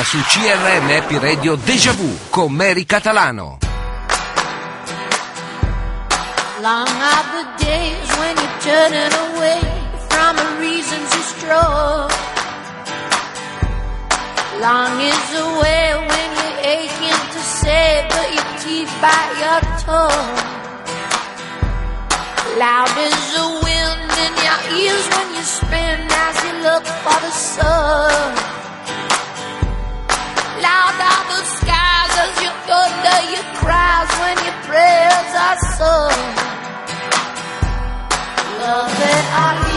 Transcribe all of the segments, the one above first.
su CRM Happy Radio Deja Vu con Mary Catalano. Long are the days when you're turning away from the reasons you strove. Long is the way when you're aching to say, but your teeth bite your tongue. Loud is the wind in your ears when you spin as you look for the sun. Loud are the skies as you thunder your cries when your prayers are sung. Love it, I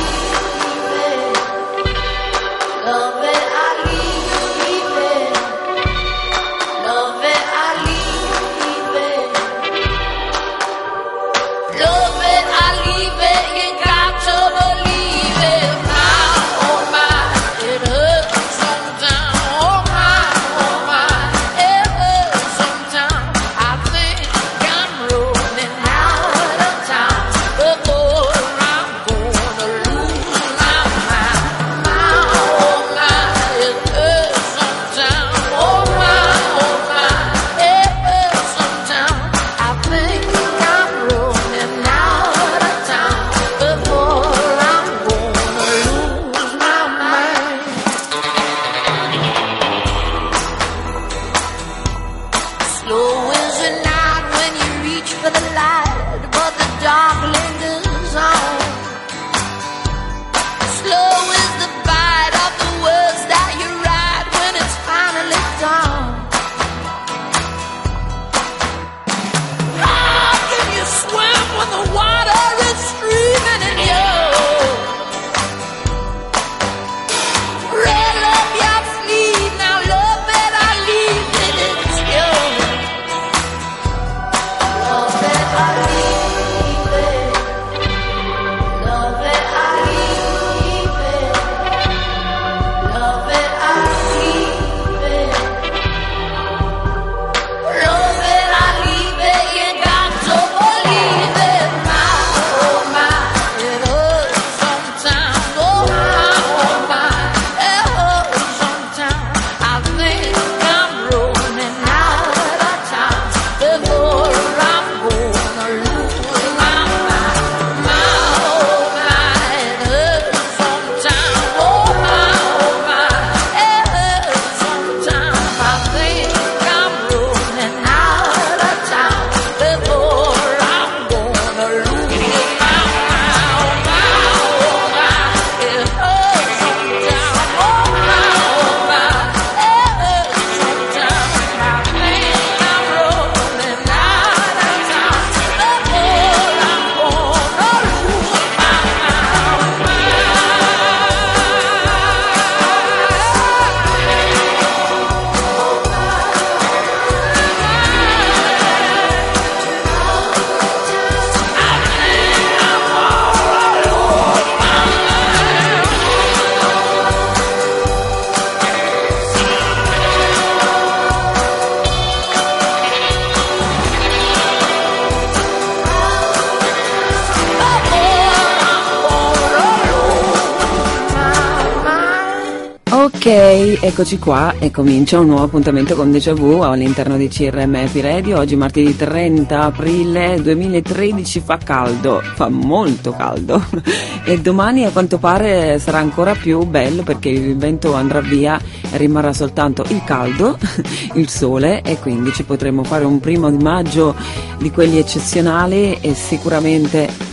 Eccoci qua e comincia un nuovo appuntamento con Deja Vu all'interno di CRM Happy Radio. Oggi martedì 30 aprile 2013 fa caldo, fa molto caldo e domani a quanto pare sarà ancora più bello perché il vento andrà via e rimarrà soltanto il caldo, il sole e quindi ci potremo fare un primo di maggio di quelli eccezionali e sicuramente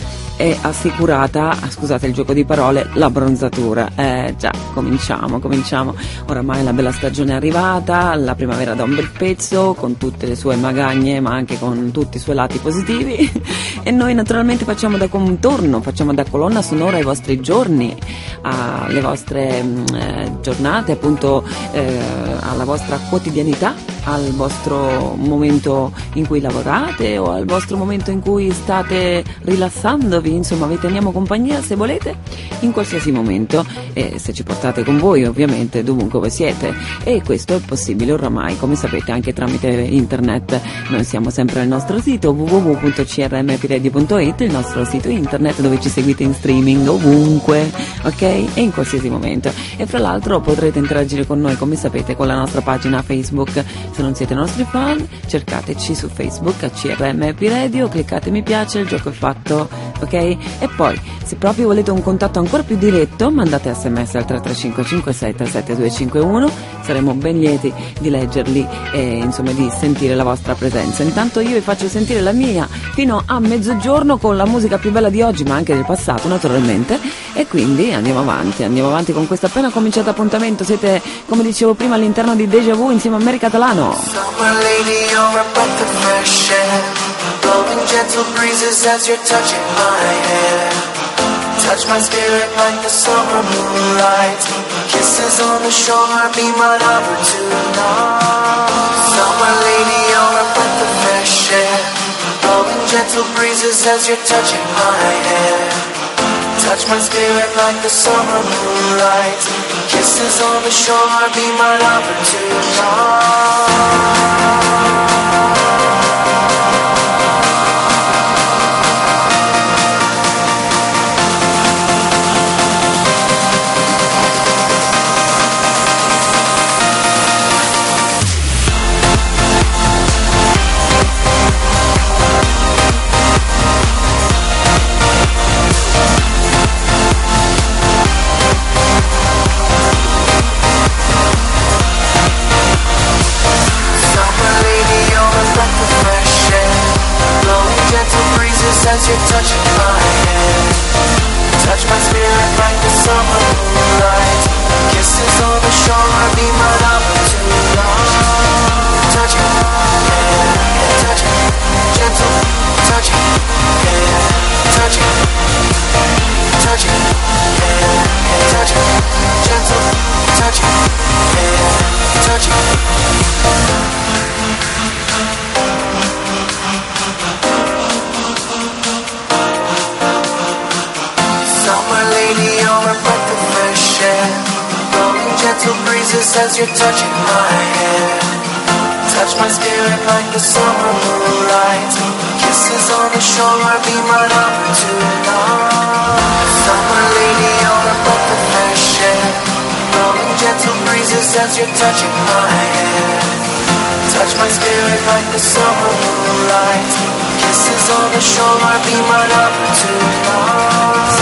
è assicurata, ah, scusate il gioco di parole, la bronzatura. Eh già, cominciamo, cominciamo. Oramai la bella stagione è arrivata, la primavera da un bel pezzo, con tutte le sue magagne, ma anche con tutti i suoi lati positivi. e noi naturalmente facciamo da contorno, facciamo da colonna sonora ai vostri giorni, alle vostre mm, eh, giornate, appunto eh, alla vostra quotidianità al vostro momento in cui lavorate o al vostro momento in cui state rilassandovi, insomma vi teniamo compagnia se volete in qualsiasi momento e se ci portate con voi ovviamente dovunque voi siete e questo è possibile oramai come sapete anche tramite internet noi siamo sempre al nostro sito www.crmpradio.it mpradio.it, il nostro sito internet dove ci seguite in streaming ovunque, ok? E in qualsiasi momento. E fra l'altro potrete interagire con noi, come sapete, con la nostra pagina Facebook. Se non siete nostri fan, cercateci su Facebook a CRM Radio, cliccate mi piace, il gioco è fatto, ok? E poi, se proprio volete un contatto ancora più diretto, mandate sms al 33556372251, saremo ben lieti di leggerli e insomma di sentire la vostra presenza. Intanto io vi faccio sentire la mia fino a mezzogiorno con la musica più bella di oggi, ma anche del passato naturalmente, e quindi andiamo avanti, andiamo avanti con questo appena cominciato appuntamento. Siete, come dicevo prima, all'interno di Deja Vu insieme a Mary Catalano. Summer lady, you're a breath of fresh air. Blowing gentle breezes as you're touching my hair. Touch my spirit like the summer moonlight. Kisses on the shore, be my lover tonight. Summer lady, you're a breath of fresh air. Blowing gentle breezes as you're touching my hair. Touch my spirit like the summer moonlight. Kisses on the shore, be my lover tonight. Touching my hair. Touch my spirit like the summer moonlight. Kisses on the shore, my lover tonight. Touching, yeah, touching, gentle, touching, touching, touching, touching, gentle. Gentle breezes as you're touching my hair. Touch my spirit like the summer moonlight. Kisses on the shore, be my lover tonight. Summer lady, you're a breath of fresh air. Blowing gentle breezes as you're touching my hair. Touch my spirit like the summer moonlight. Kisses on the shore, be my lover tonight.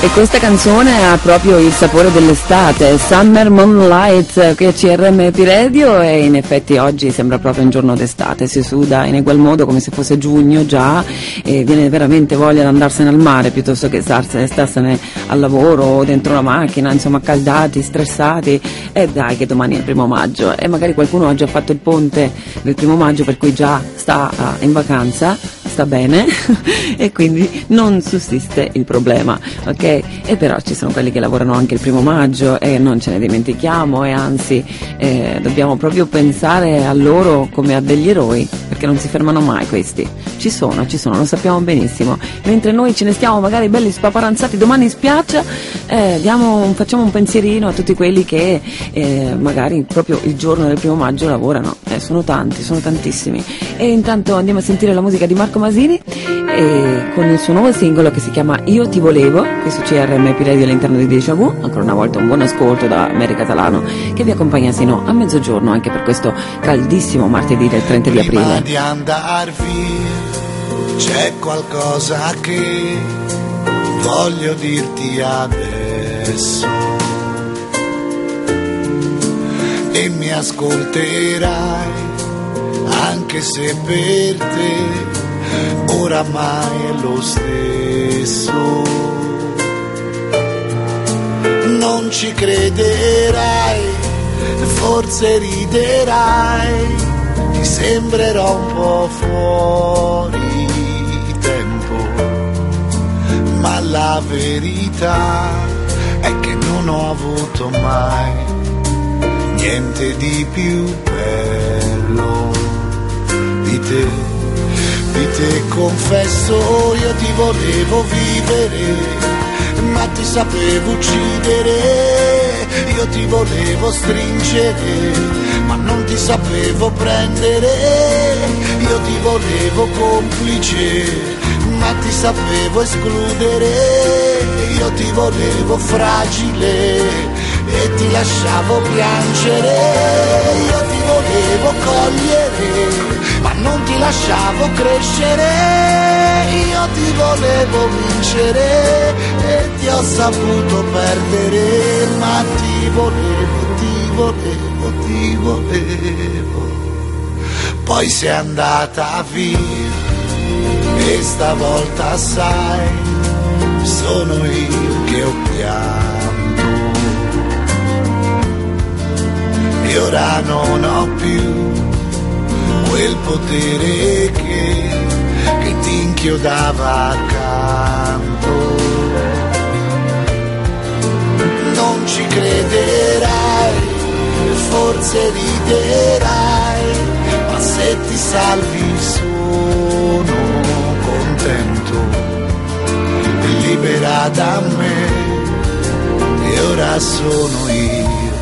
E questa canzone ha proprio il sapore dell'estate, Summer Moonlight che CRM Radio e in effetti oggi sembra proprio un giorno d'estate, si suda in egual modo come se fosse giugno già e viene veramente voglia di andarsene al mare piuttosto che starsene, al lavoro o dentro la macchina, insomma accaldati, stressati. E dai che domani è il primo maggio. E magari qualcuno oggi ha fatto il ponte del primo maggio per cui già sta ah, in vacanza sta bene e quindi non sussiste il problema, ok? E però ci sono quelli che lavorano anche il primo maggio e non ce ne dimentichiamo e anzi eh, dobbiamo proprio pensare a loro come a degli eroi perché non si fermano mai questi. Ci sono, ci sono, lo sappiamo benissimo. Mentre noi ce ne stiamo magari belli spaparanzati domani in spiaggia, eh, diamo facciamo un pensierino a tutti quelli che eh, magari proprio il giorno del primo maggio lavorano. Eh, sono tanti, sono tantissimi. E intanto andiamo a sentire la musica di Marco Masini e con il suo nuovo singolo che si chiama Io ti volevo, qui su CRM Radio all'interno di Deja Vu. Ancora una volta un buon ascolto da Mary Catalano che vi accompagna sino a mezzogiorno anche per questo caldissimo martedì del 30 di aprile. Di andar via c'è qualcosa che voglio dirti adesso e mi ascolterai anche se per te oramai è lo stesso. Non ci crederai, forse riderai, sembrerò un po' fuori tempo, ma la verità è che non ho avuto mai niente di più bello. Di te, di te confesso io ti volevo vivere, ma ti sapevo uccidere, io ti volevo stringere, ma non ti sapevo prendere, io ti volevo complice, ma ti sapevo escludere, io ti volevo fragile e ti lasciavo piangere, io ti volevo cogliere, ma non ti lasciavo crescere, io ti volevo vincere e ti ho saputo perdere, ma ti volevo, ti volevo, ti volevo. Poi sei andata via e stavolta sai, sono io che ho pianto e ora non ho più quel potere che, che ti inchiodava accanto. Non ci crederai, forse riderai, ma se ti salvi sono contento, libera da me e ora sono io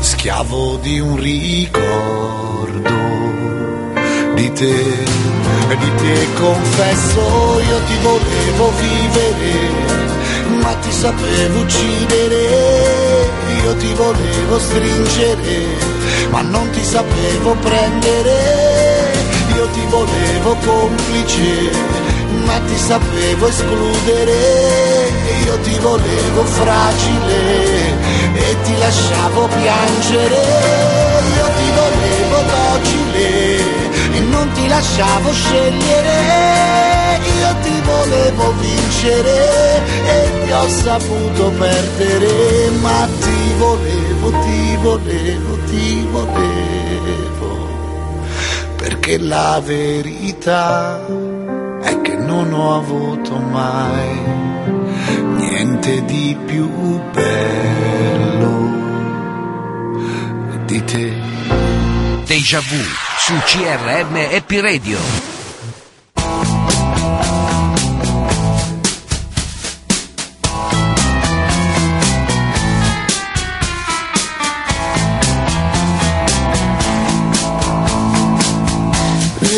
schiavo di un ricordo di te, di te confesso io ti volevo vivere, ma ti sapevo uccidere, io ti volevo stringere, ma non ti sapevo prendere, io ti volevo complice, ma ti sapevo escludere, io ti volevo fragile e ti lasciavo piangere, io ti volevo docile e non ti lasciavo scegliere, io ti volevo vincere e ti ho saputo perdere, ma ti volevo, ti volevo, ti volevo, perché la verità è che non ho avuto mai niente di più bello di te. Deja vu su CRM Happy Radio.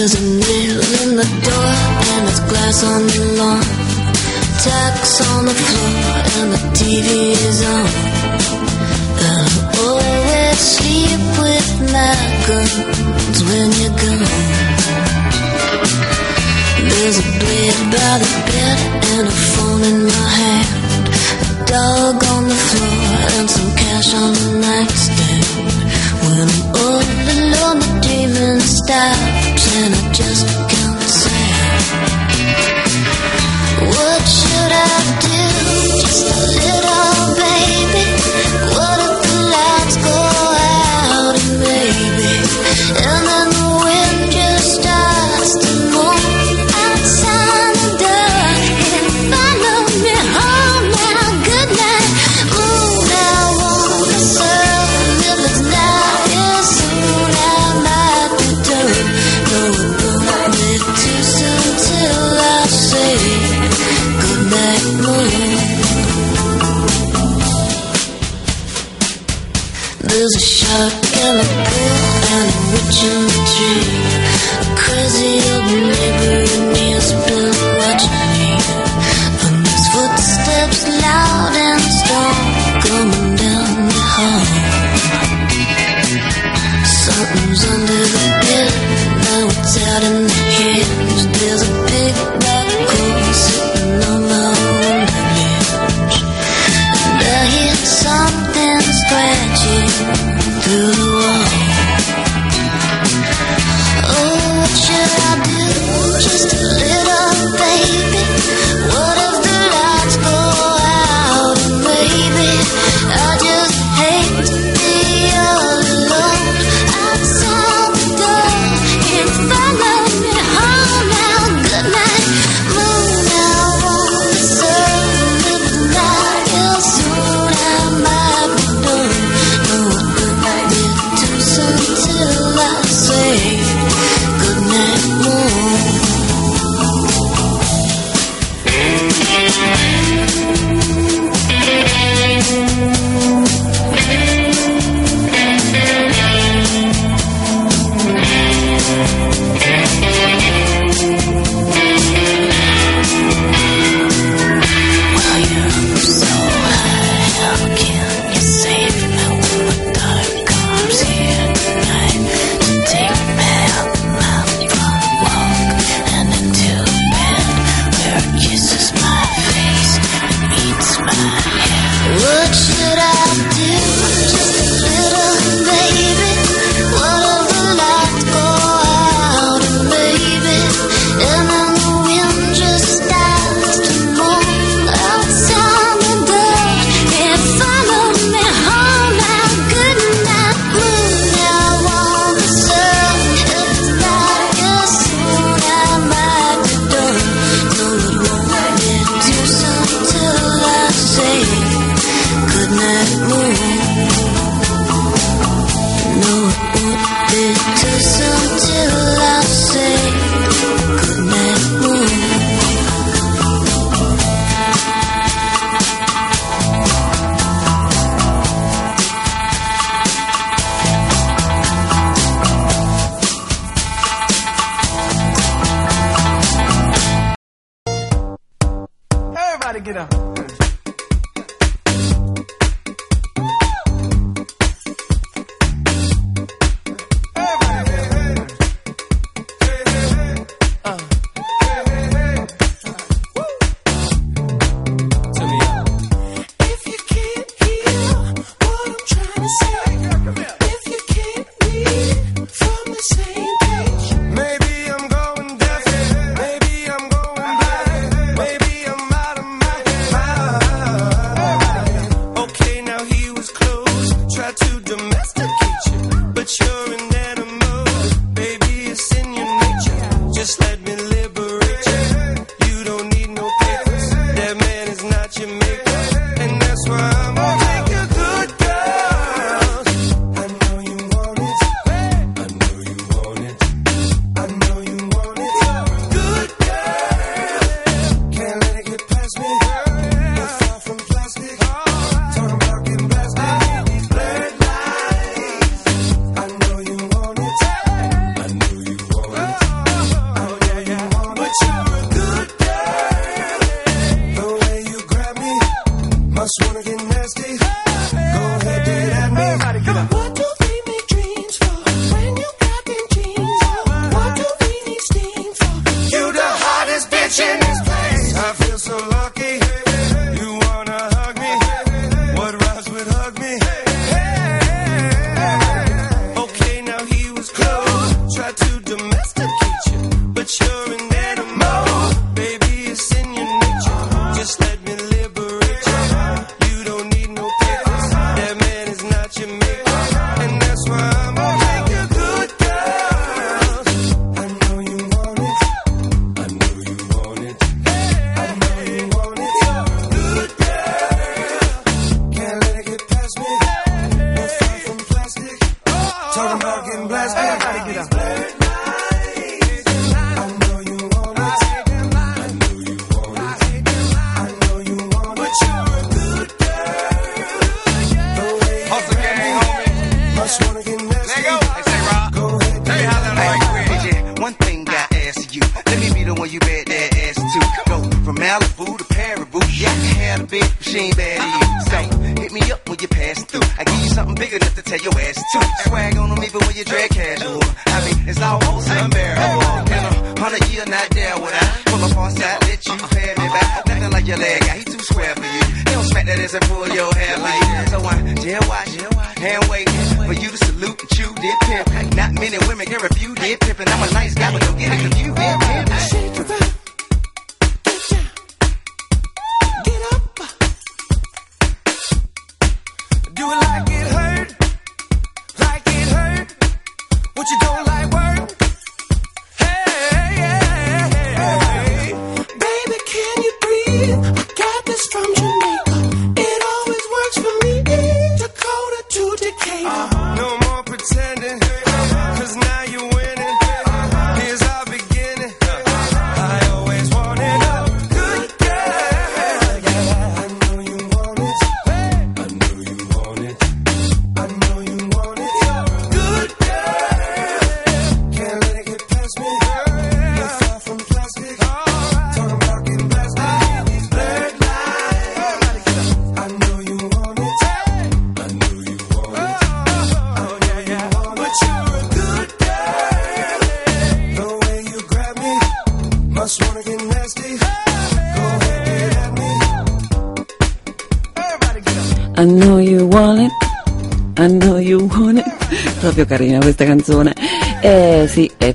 There's a nail in the door and it's glass on the lawn. Tacks on the floor and the TV is on. And I always sleep with my guns when you're gone. There's a blade by the bed and a phone in my hand. A dog on the floor and some cash on the nightstand. When I'm all alone, the dreaming stops and I just can't say. What should I do? Just a little baby. Proprio carina questa canzone.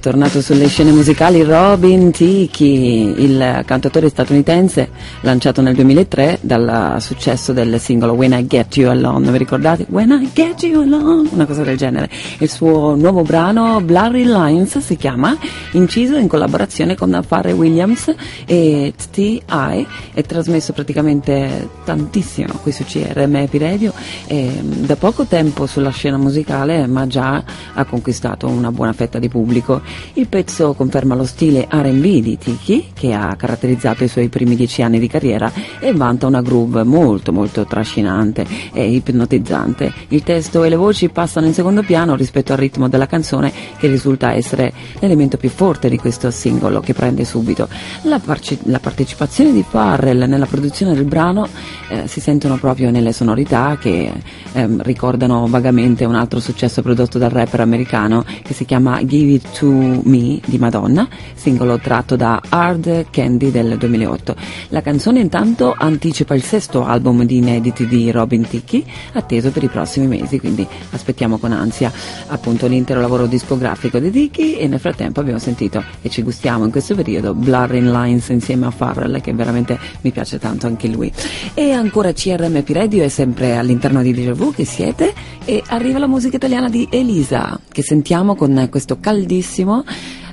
Tornato sulle scene musicali Robin Tiki, il cantautore statunitense lanciato nel 2003 dal successo del singolo When I Get You Alone. Vi ricordate? When I Get You Alone, una cosa del genere. Il suo nuovo brano Blurry Lines si chiama, inciso in collaborazione con Farrell Williams e T.I. È trasmesso praticamente tantissimo qui su CRM Happy Radio e da poco tempo sulla scena musicale ma già ha conquistato una buona fetta di pubblico. Il pezzo conferma lo stile R&B di Tiki che ha caratterizzato i suoi primi dieci anni di carriera e vanta una groove molto molto trascinante e ipnotizzante. Il testo e le voci passano in secondo piano rispetto al ritmo della canzone che risulta essere l'elemento più forte di questo singolo che prende subito. La, parce- la partecipazione di Farrell nella produzione del brano eh, si sentono proprio nelle sonorità che ehm, ricordano vagamente un altro successo prodotto dal rapper americano che si chiama Give It To Me di Madonna, singolo tratto da Hard Candy del 2008. La canzone intanto anticipa il sesto album di inediti di Robin Ticchi, atteso per i prossimi mesi, quindi aspettiamo con ansia appunto l'intero lavoro discografico di Ticchi e nel frattempo abbiamo sentito e ci gustiamo in questo periodo Blurring Lines insieme a Farrell che veramente mi piace tanto anche lui. E ancora CRMP Radio è sempre all'interno di Deja Vu che siete e arriva la musica italiana di Elisa che sentiamo con questo caldissimo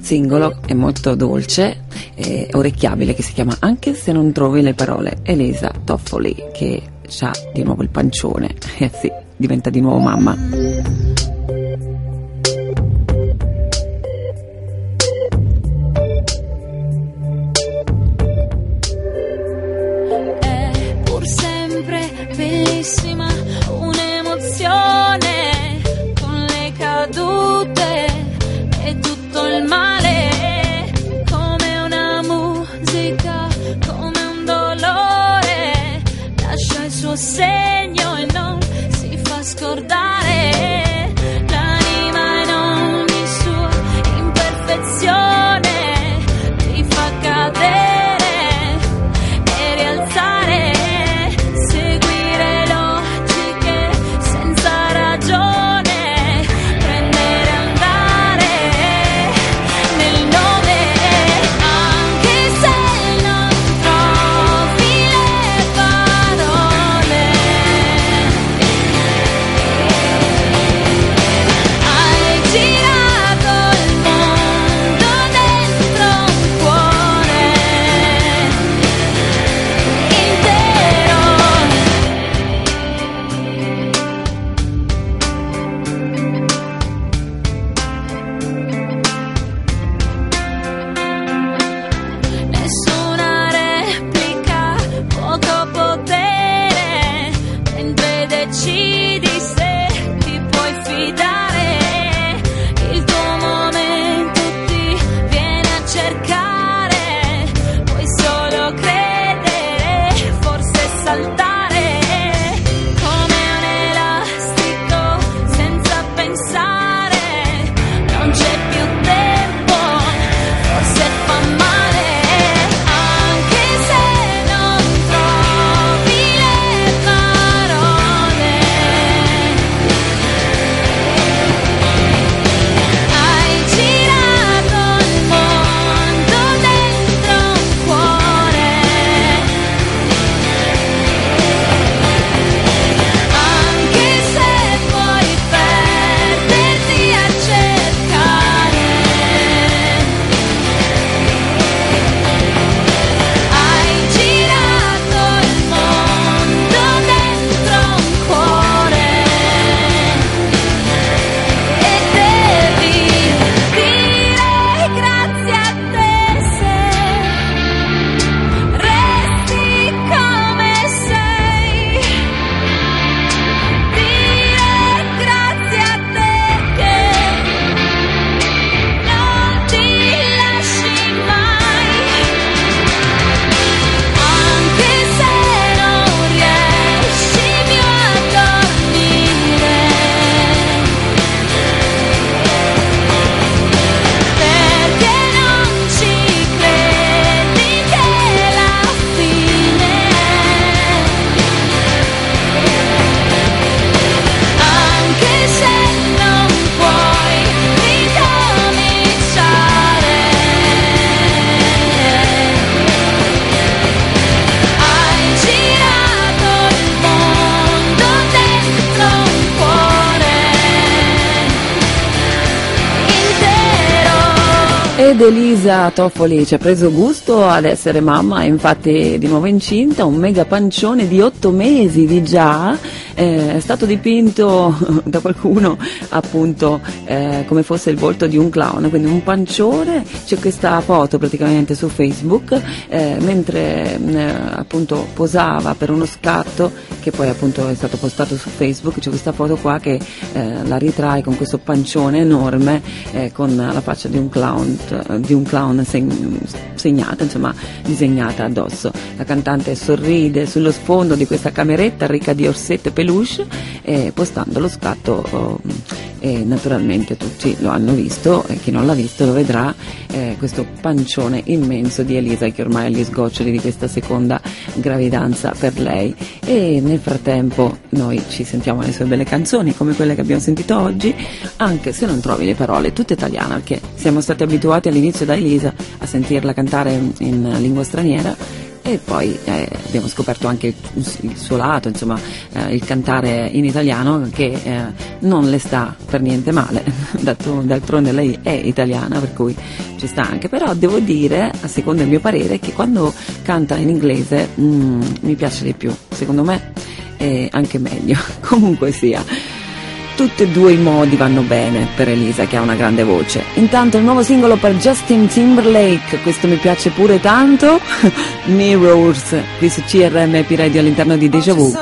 singolo è molto dolce e orecchiabile che si chiama Anche se non trovi le parole Elisa Toffoli che ha di nuovo il pancione eh sì diventa di nuovo mamma tutto il ed Elisa Toffoli ci ha preso gusto ad essere mamma, infatti di nuovo incinta, un mega pancione di otto mesi di già, eh, è stato dipinto da qualcuno appunto eh, come fosse il volto di un clown, quindi un pancione, c'è questa foto praticamente su Facebook, eh, mentre eh, appunto posava per uno scatto che poi appunto è stato postato su Facebook, c'è questa foto qua che eh, la ritrae con questo pancione enorme eh, con la faccia di un clown, eh, di un clown seg- segnata, insomma disegnata addosso. La cantante sorride sullo sfondo di questa cameretta ricca di orsette peluche e postando lo scatto oh, e naturalmente tutti lo hanno visto e chi non l'ha visto lo vedrà eh, questo pancione immenso di Elisa che ormai è agli sgoccioli di questa seconda gravidanza per lei. E nel frattempo noi ci sentiamo le sue belle canzoni come quelle che abbiamo sentito oggi anche se non trovi le parole tutta italiana perché siamo stati abituati all'inizio da Elisa a sentirla cantare in, in lingua straniera e poi eh, abbiamo scoperto anche il, il suo lato, insomma, eh, il cantare in italiano che eh, non le sta per niente male, d'altronde lei è italiana, per cui ci sta anche, però devo dire, a secondo il mio parere, che quando canta in inglese mm, mi piace di più, secondo me è anche meglio, comunque sia. Tutti e due i modi vanno bene per Elisa che ha una grande voce. Intanto il nuovo singolo per Justin Timberlake, questo mi piace pure tanto, Mirrors, qui su CRM Happy Radio all'interno di Deja Vu.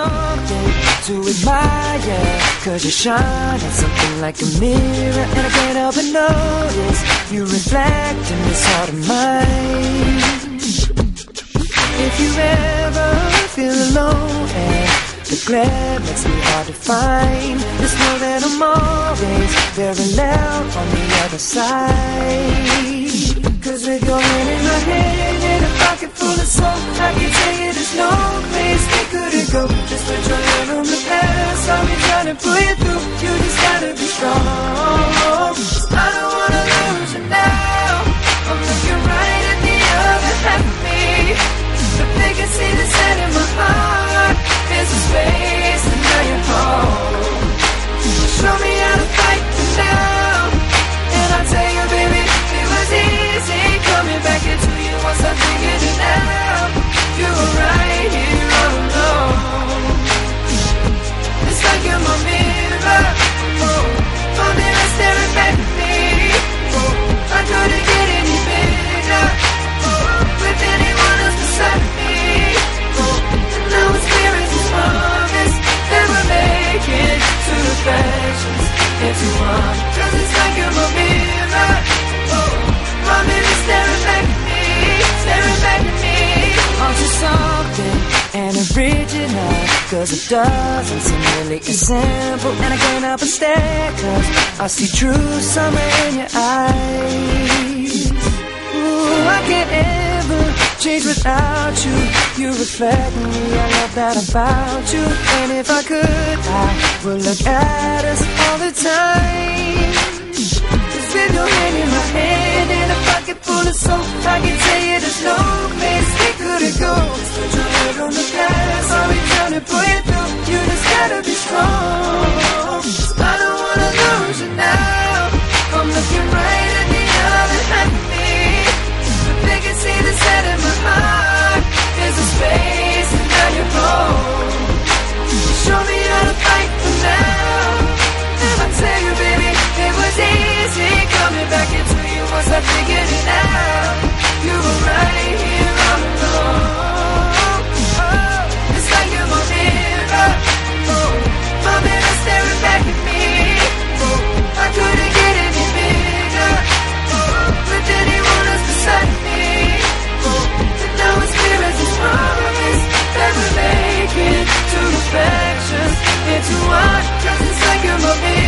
Cause you shine at something like a mirror And I can't help but notice You reflect in this heart of mine If you ever feel alone the glare makes me hard to find. Just know that I'm always very loud on the other side. Cause with your hand in my hand And a pocket full of soul I can tell you there's no place we couldn't go. Just put your hand on the past. I'll be trying to pull you through. You just gotta be strong. I don't wanna lose you now. Oh, I'm looking right at the other half of me. But they can see the sand in my heart There's a space and now you're home. Show me see true summer in your eyes. Ooh, I can't ever change without you. You reflect me, I love that about you. And if I could, I would look at us all the time. Cause with your hand in my hand and a pocket full of soap I can tell you there's no place we couldn't go? Put your head on the gas, I'll be trying to pull you through You just gotta be strong now. I'm looking right at the other half of me. But they can see the set in my heart There's a space home Show me how to fight for now. I tell you baby It was easy coming back into you Once I figured it out. You were right here all along like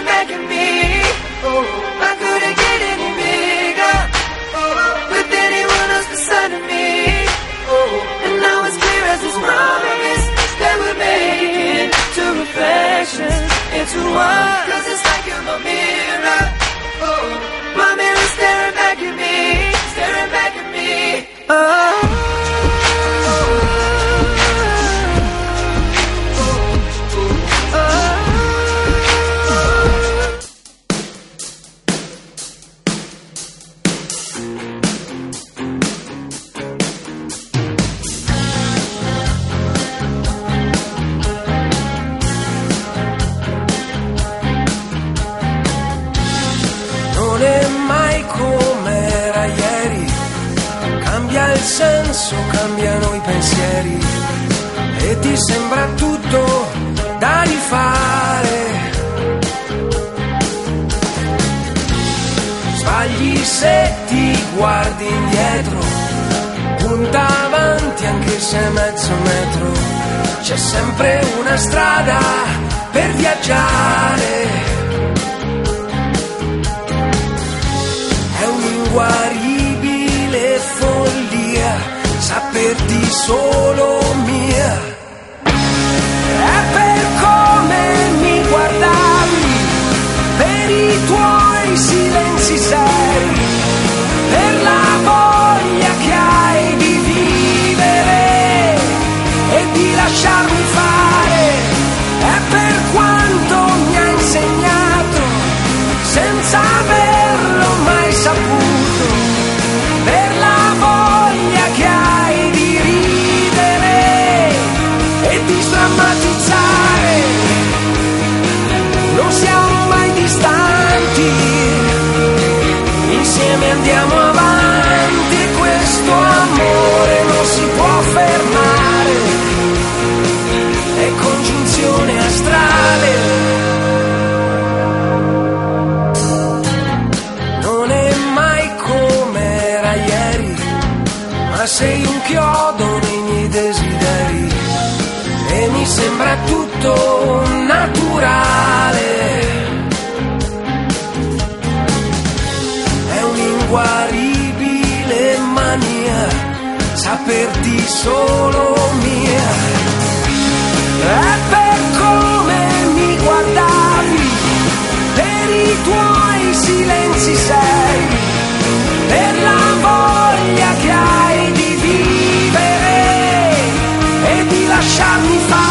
pra.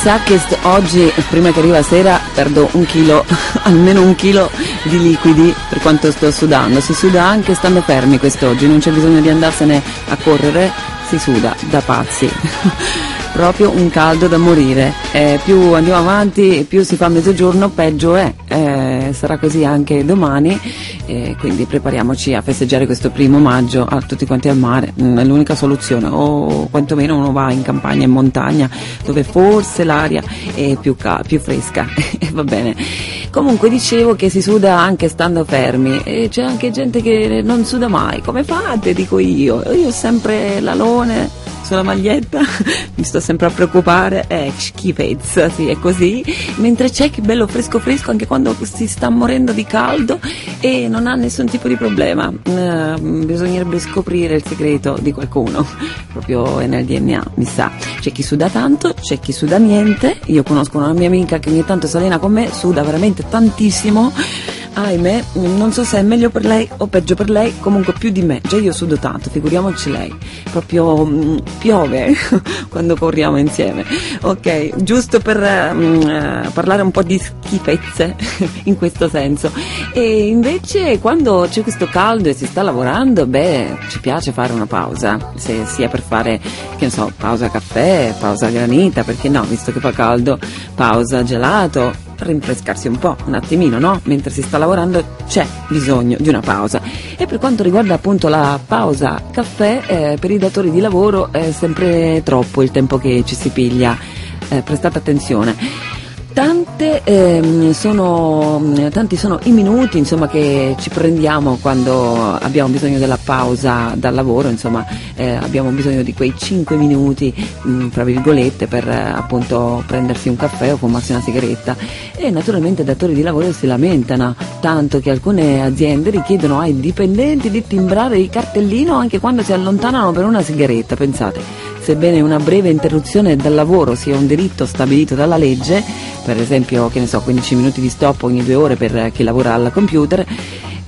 Sa che oggi, prima che arriva sera, perdo un chilo, almeno un chilo di liquidi per quanto sto sudando. Si suda anche stando fermi quest'oggi, non c'è bisogno di andarsene a correre, si suda da pazzi. Proprio un caldo da morire. Eh, più andiamo avanti, più si fa mezzogiorno, peggio è. Eh, sarà così anche domani, eh, quindi prepariamoci a festeggiare questo primo maggio a tutti quanti al mare. Mm, è l'unica soluzione, o quantomeno uno va in campagna, in montagna, dove forse l'aria è più, ca- più fresca. E va bene. Comunque dicevo che si suda anche stando fermi e c'è anche gente che non suda mai. Come fate? Dico io. Io ho sempre l'alone sulla maglietta, mi sto sempre a preoccupare, è schifezza, sì, è così. Mentre c'è che bello fresco fresco anche quando si sta morendo di caldo e non ha nessun tipo di problema. Eh, bisognerebbe scoprire il segreto di qualcuno, proprio è nel DNA, mi sa. C'è chi suda tanto, c'è chi suda niente. Io conosco una mia amica che ogni tanto si allena con me, suda veramente tantissimo. Ahimè, non so se è meglio per lei o peggio per lei, comunque più di me. Già io sudo tanto, figuriamoci lei. Proprio mm, piove quando corriamo insieme. Ok, giusto per mm, eh, parlare un po' di schifezze in questo senso. E invece quando c'è questo caldo e si sta lavorando, beh, ci piace fare una pausa. Se sia per fare, che ne so, pausa caffè, pausa granita, perché no, visto che fa caldo, pausa gelato rinfrescarsi un po', un attimino, no? Mentre si sta lavorando c'è bisogno di una pausa. E per quanto riguarda appunto la pausa caffè, eh, per i datori di lavoro è sempre troppo il tempo che ci si piglia. Eh, prestate attenzione. Tante, ehm, sono, tanti sono i minuti insomma, che ci prendiamo quando abbiamo bisogno della pausa dal lavoro, insomma, eh, abbiamo bisogno di quei 5 minuti, mh, tra virgolette, per eh, appunto prendersi un caffè o fumarsi una sigaretta. E naturalmente i datori di lavoro si lamentano, tanto che alcune aziende richiedono ai dipendenti di timbrare il cartellino anche quando si allontanano per una sigaretta, pensate. Sebbene una breve interruzione dal lavoro sia un diritto stabilito dalla legge, per esempio so, 15 minuti di stop ogni due ore per chi lavora al computer,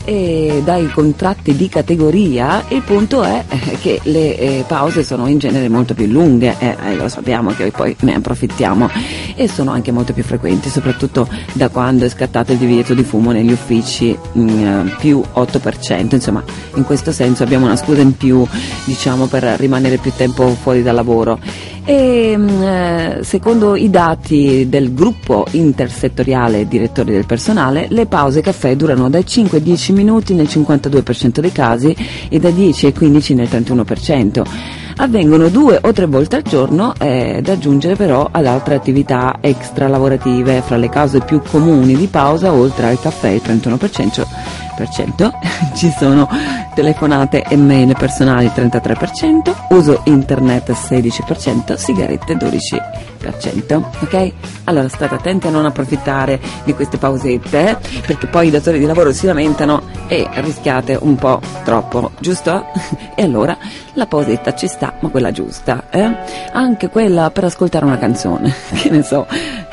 dai contratti di categoria il punto è eh, che le eh, pause sono in genere molto più lunghe eh, eh, lo sappiamo che poi ne approfittiamo e sono anche molto più frequenti soprattutto da quando è scattato il divieto di fumo negli uffici mh, eh, più 8% insomma in questo senso abbiamo una scusa in più diciamo per rimanere più tempo fuori dal lavoro. E eh, secondo i dati del gruppo intersettoriale direttori del personale, le pause caffè durano dai 5 ai 10 minuti nel 52% dei casi e da 10 ai 15 nel 31%. Avvengono due o tre volte al giorno, eh, da aggiungere però ad altre attività extra lavorative. Fra le cause più comuni di pausa, oltre al caffè il 31%, ci sono telefonate e mail personali 33%, uso internet 16%, sigarette 12%. Ok? Allora state attenti a non approfittare di queste pausette, eh, perché poi i datori di lavoro si lamentano e rischiate un po' troppo, giusto? E allora la pausetta ci sta, ma quella giusta, eh? Anche quella per ascoltare una canzone, che ne so,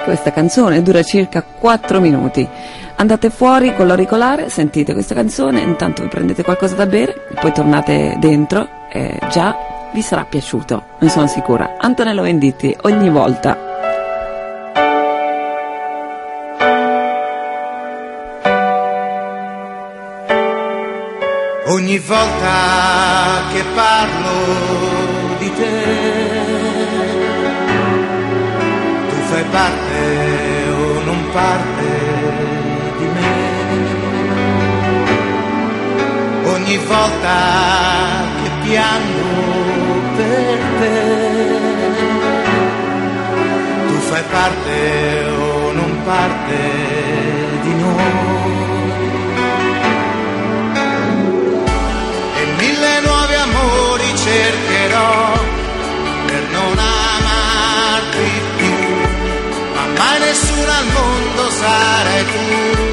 questa canzone dura circa 4 minuti. Andate fuori con l'auricolare, sentite questa canzone, intanto vi prendete qualcosa da bere, poi tornate dentro e già vi sarà piaciuto, ne sono sicura. Antonello Venditti, ogni volta. Ogni volta che parlo di te, tu fai parte o non parte Ogni volta che piango per te, tu fai parte o non parte di noi. e mille nuovi amori cercherò per non amarti più, ma mai nessuno al mondo sarai tu.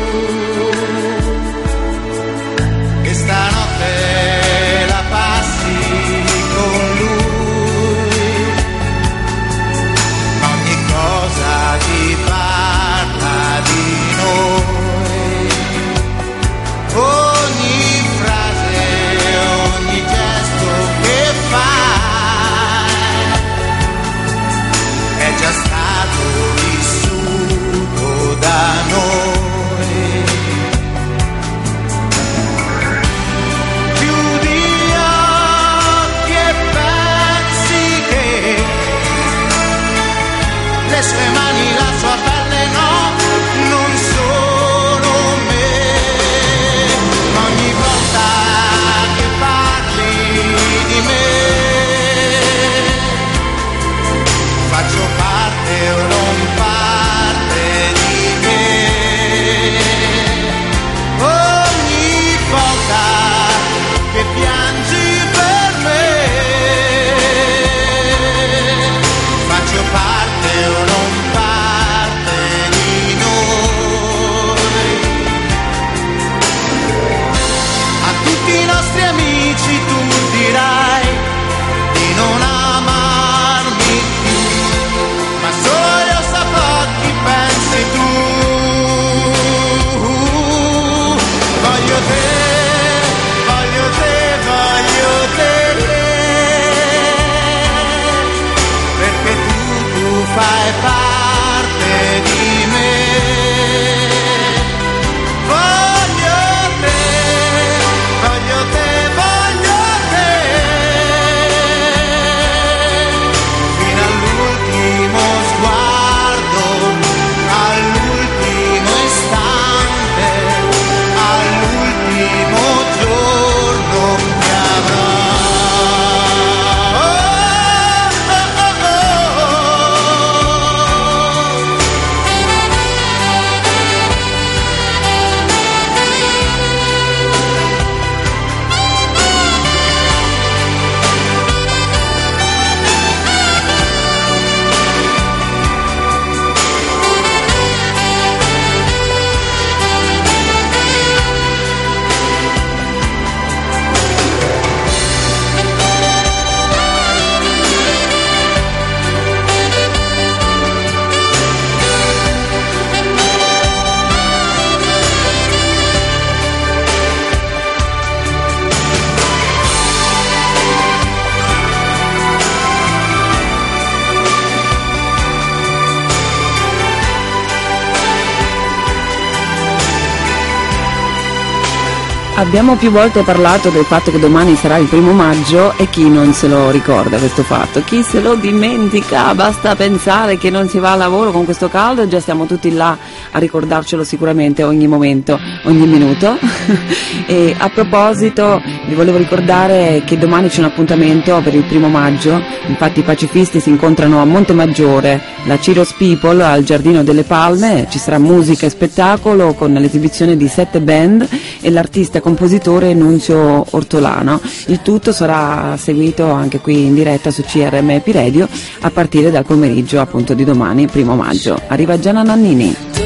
Abbiamo più volte parlato del fatto che domani sarà il primo maggio e chi non se lo ricorda questo fatto? Chi se lo dimentica? Basta pensare che non si va a lavoro con questo caldo e già stiamo tutti là a ricordarcelo sicuramente ogni momento, ogni minuto. e a proposito vi volevo ricordare che domani c'è un appuntamento per il primo maggio, infatti i pacifisti si incontrano a Montemaggiore, la Ciros People al Giardino delle Palme, ci sarà musica e spettacolo con l'esibizione di sette band e l'artista compositore Nunzio Ortolano. Il tutto sarà seguito anche qui in diretta su CRM Epi Radio a partire dal pomeriggio appunto di domani, primo maggio. Arriva Gianna Nannini.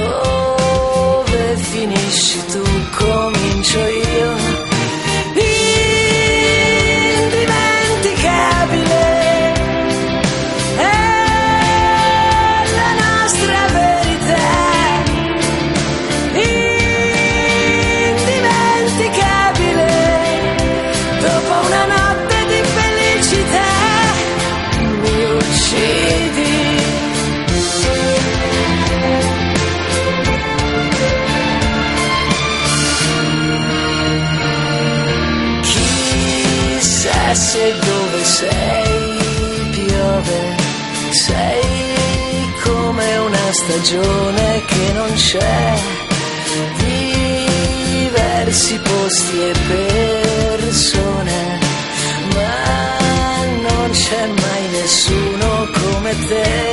C'è, diversi posti e persone, ma non c'è mai nessuno come te.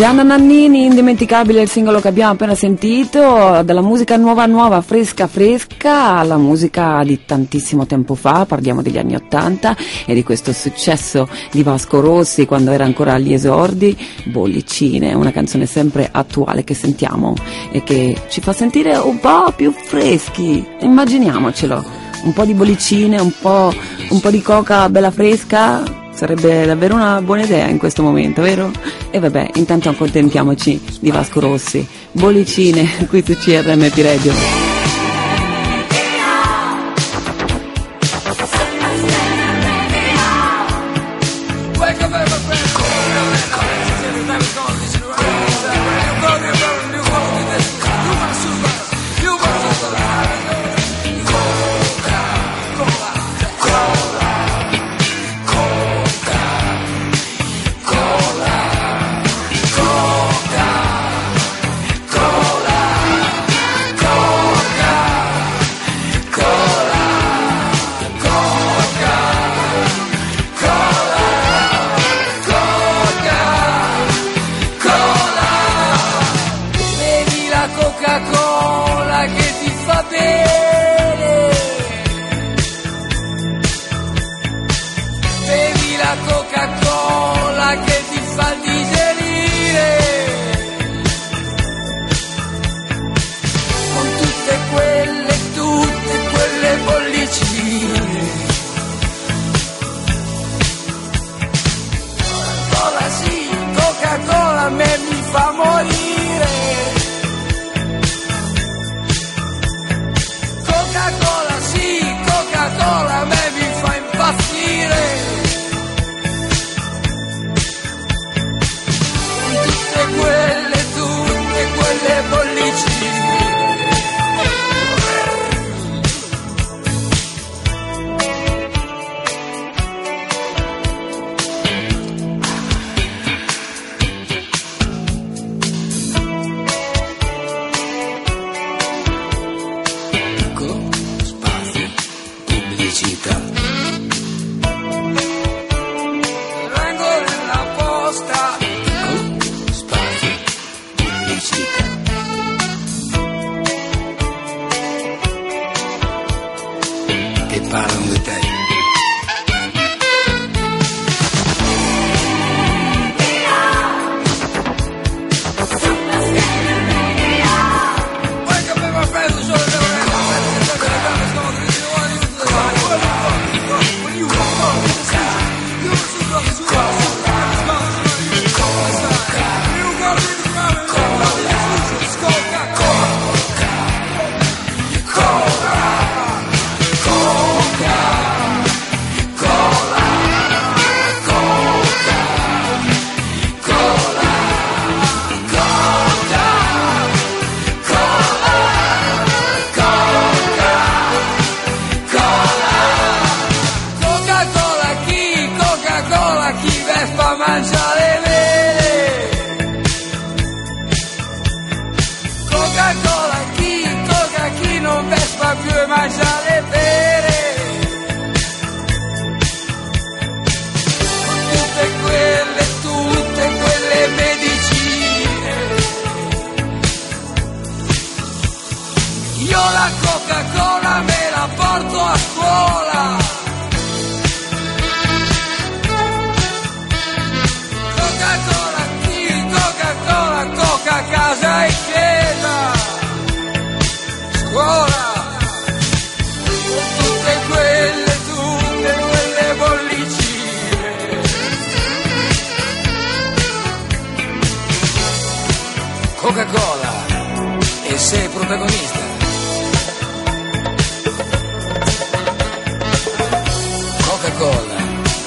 Gianna Nannini, indimenticabile il singolo che abbiamo appena sentito, dalla musica nuova nuova, fresca fresca, alla musica di tantissimo tempo fa, parliamo degli anni Ottanta e di questo successo di Vasco Rossi quando era ancora agli esordi, Bollicine, una canzone sempre attuale che sentiamo e che ci fa sentire un po' più freschi, immaginiamocelo, un po' di bollicine, un po', un po' di coca bella fresca, Sarebbe davvero una buona idea in questo momento, vero? E vabbè, intanto accontentiamoci di Vasco Rossi. Bollicine qui su CRMP Radio. Protagonista. Coca-Cola,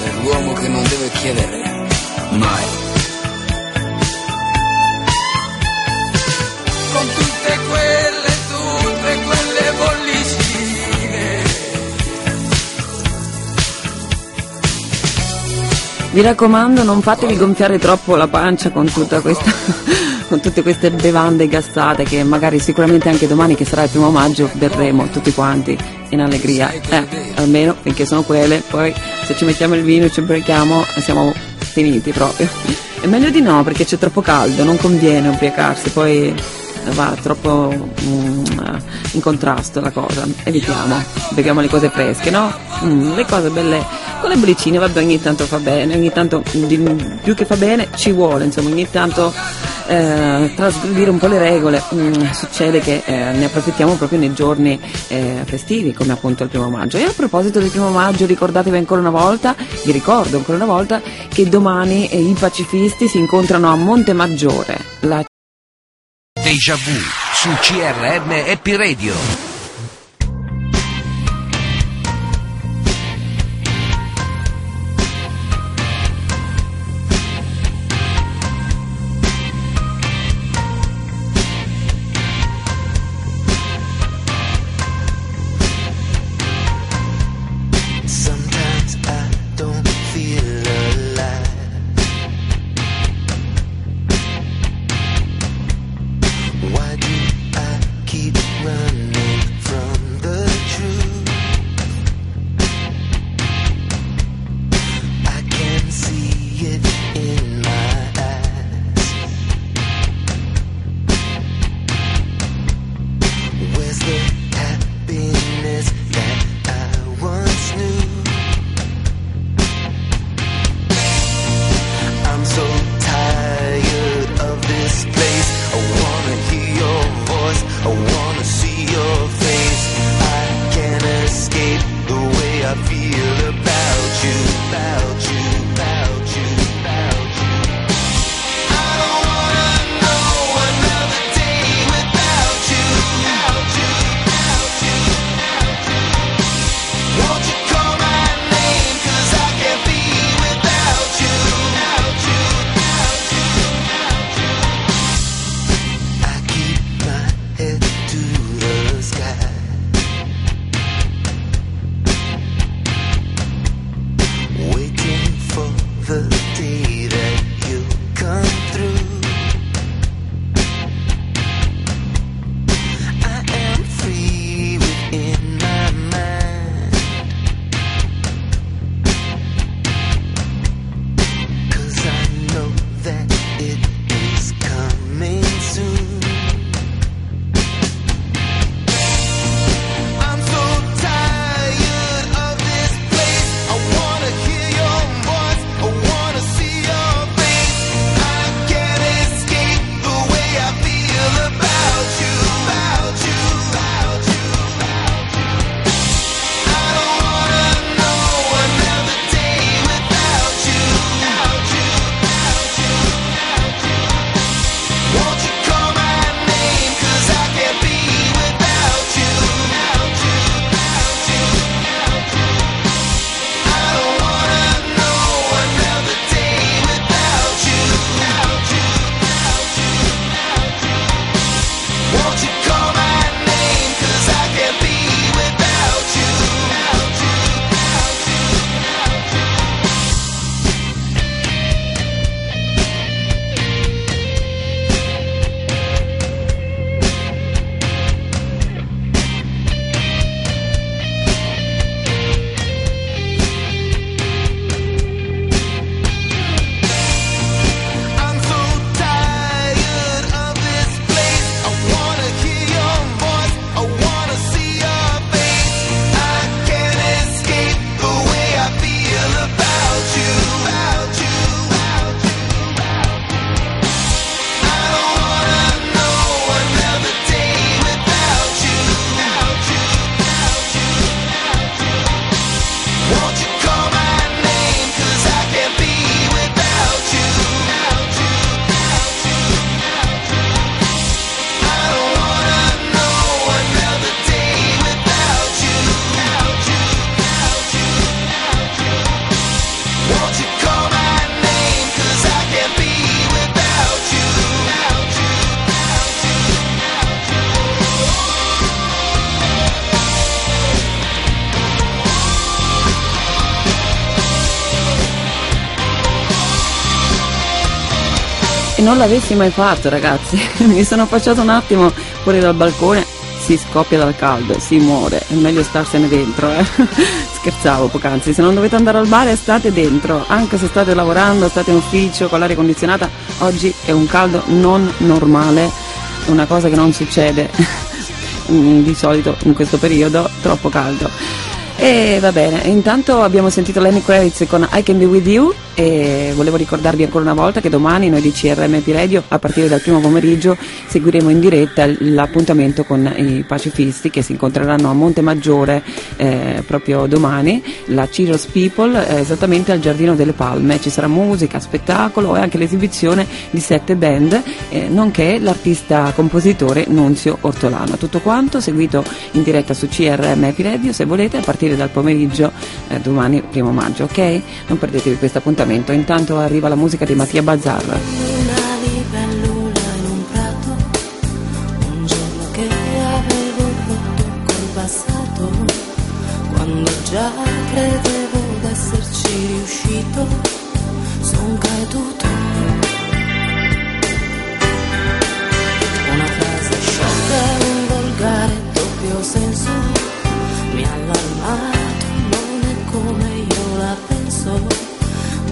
per l'uomo che non deve chiedere mai. Con tutte quelle, tutte quelle bollicine. Vi raccomando, non fatevi gonfiare troppo la pancia con tutta questa. Con tutte queste bevande gassate che magari sicuramente anche domani che sarà il primo maggio berremo tutti quanti in allegria. Eh, almeno finché sono quelle, poi se ci mettiamo il vino e ci ubriachiamo siamo finiti proprio. È meglio di no perché c'è troppo caldo, non conviene ubriacarsi, poi va troppo mm, in contrasto la cosa. Evitiamo, beviamo le cose fresche, no? Mm, le cose belle con le bollicine vabbè ogni tanto fa bene, ogni tanto più che fa bene ci vuole, insomma ogni tanto eh, trasgredire un po' le regole. Mm, succede che eh, ne approfittiamo proprio nei giorni eh, festivi come appunto il primo maggio. E a proposito del primo maggio ricordatevi ancora una volta, vi ricordo ancora una volta che domani eh, i pacifisti si incontrano a Montemaggiore, la Deja vu su CRM Happy Radio. Non l'avessi mai fatto ragazzi, mi sono affacciato un attimo fuori dal balcone, si scoppia dal caldo, si muore, è meglio starsene dentro, eh. scherzavo poc'anzi, se non dovete andare al mare state dentro, anche se state lavorando, state in ufficio con l'aria condizionata, oggi è un caldo non normale, una cosa che non succede mm, di solito in questo periodo, troppo caldo. E va bene, intanto abbiamo sentito Lenny Kravitz con I Can Be With You e volevo ricordarvi ancora una volta che domani noi di CRMP Radio a partire dal primo pomeriggio seguiremo in diretta l'appuntamento con i pacifisti che si incontreranno a Monte Maggiore eh, proprio domani, la Ciros People eh, esattamente al Giardino delle Palme, ci sarà musica, spettacolo e anche l'esibizione di sette band eh, nonché l'artista compositore Nunzio Ortolano. Tutto quanto seguito in diretta su CRMP Radio se volete a partire dal pomeriggio eh, domani primo maggio, ok? Non perdetevi questo appuntamento. Intanto arriva la musica di Mattia quando già credevo d'esserci riuscito, son caduto.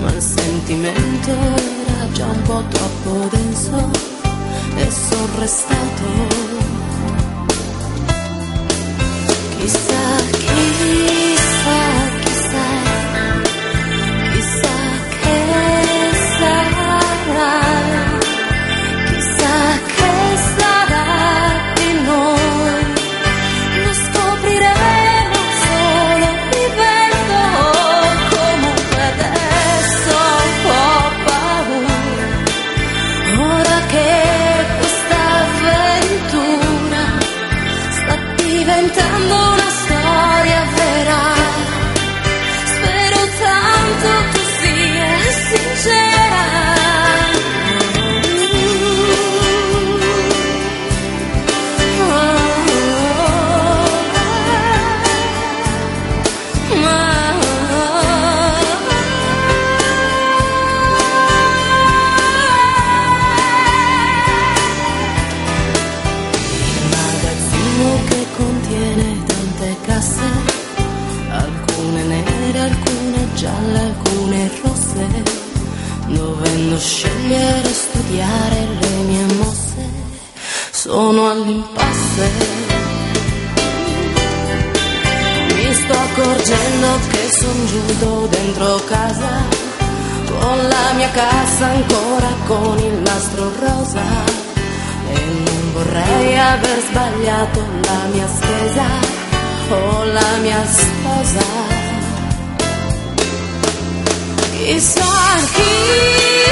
Ma il sentimento era già un po' troppo denso e son restato. Chissà, chissà, son giusto dentro casa, con la mia cassa ancora con il nastro rosa. E non vorrei aver sbagliato la mia spesa o la mia sposa. Chissà chi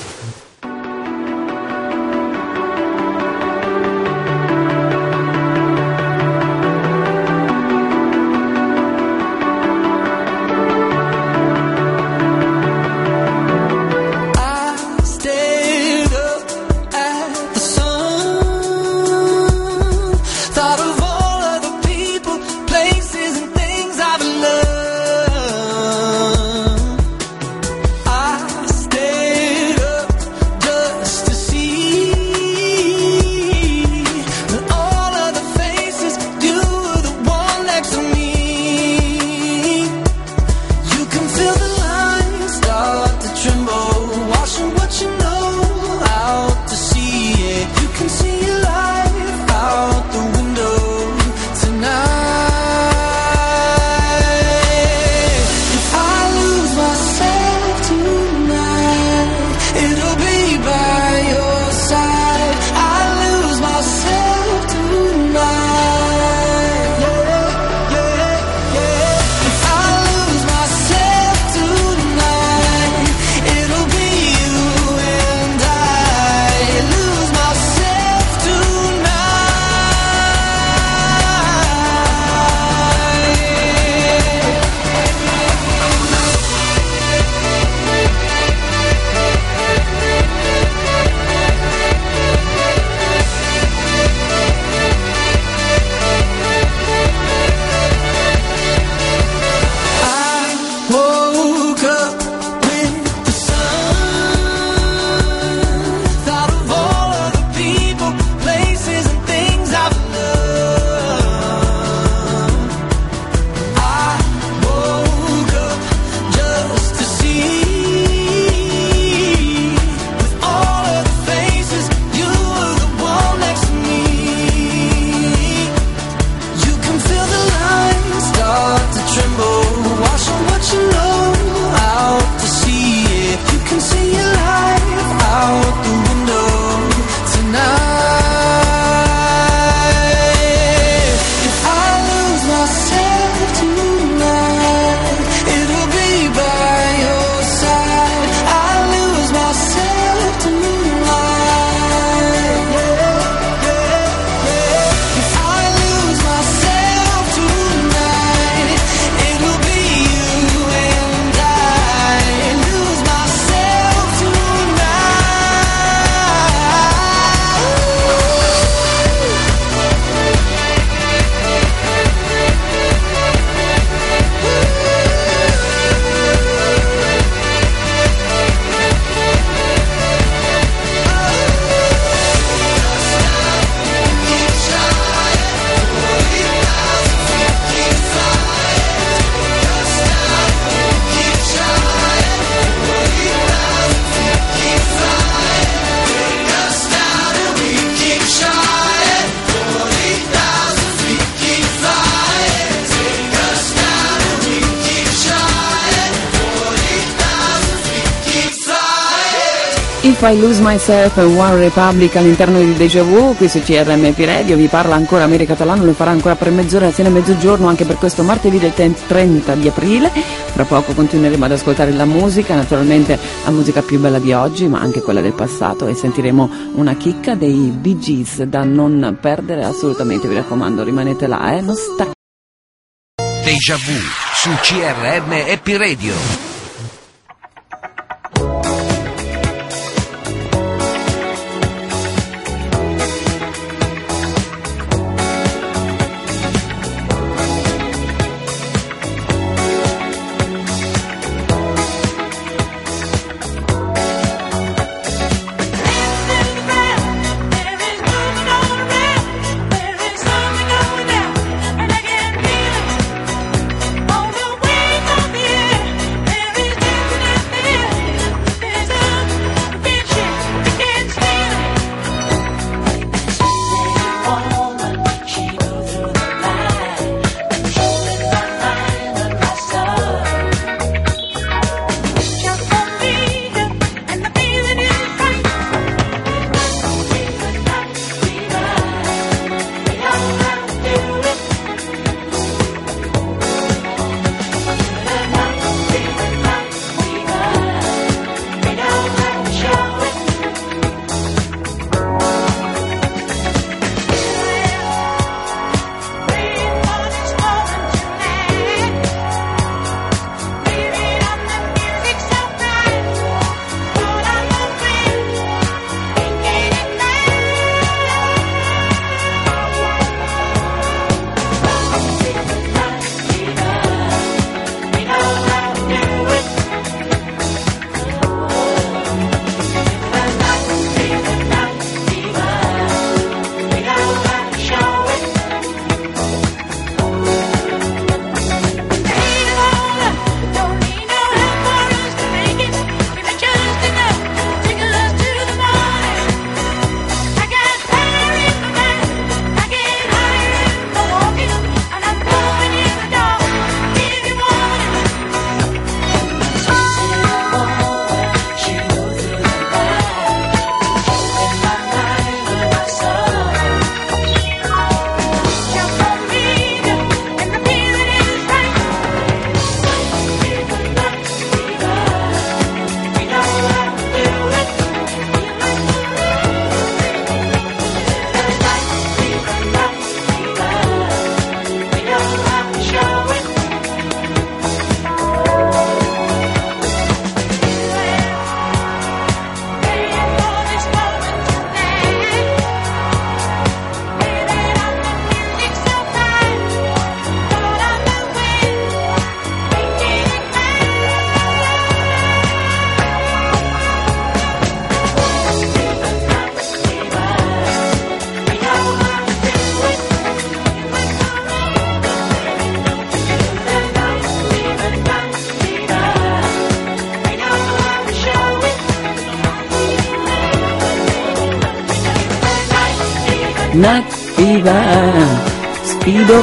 If I Lose Myself, One Republic all'interno di Deja Vu, qui su CRM Radio, vi parla ancora America Catalano, lo farà ancora per mezz'ora, fino a mezzogiorno, anche per questo martedì del 30 di aprile. tra poco continueremo ad ascoltare la musica, naturalmente la musica più bella di oggi, ma anche quella del passato, e sentiremo una chicca dei Bee Gees da non perdere assolutamente, vi raccomando, rimanete là, eh, non sta Deja Vu su CRM Happy Radio.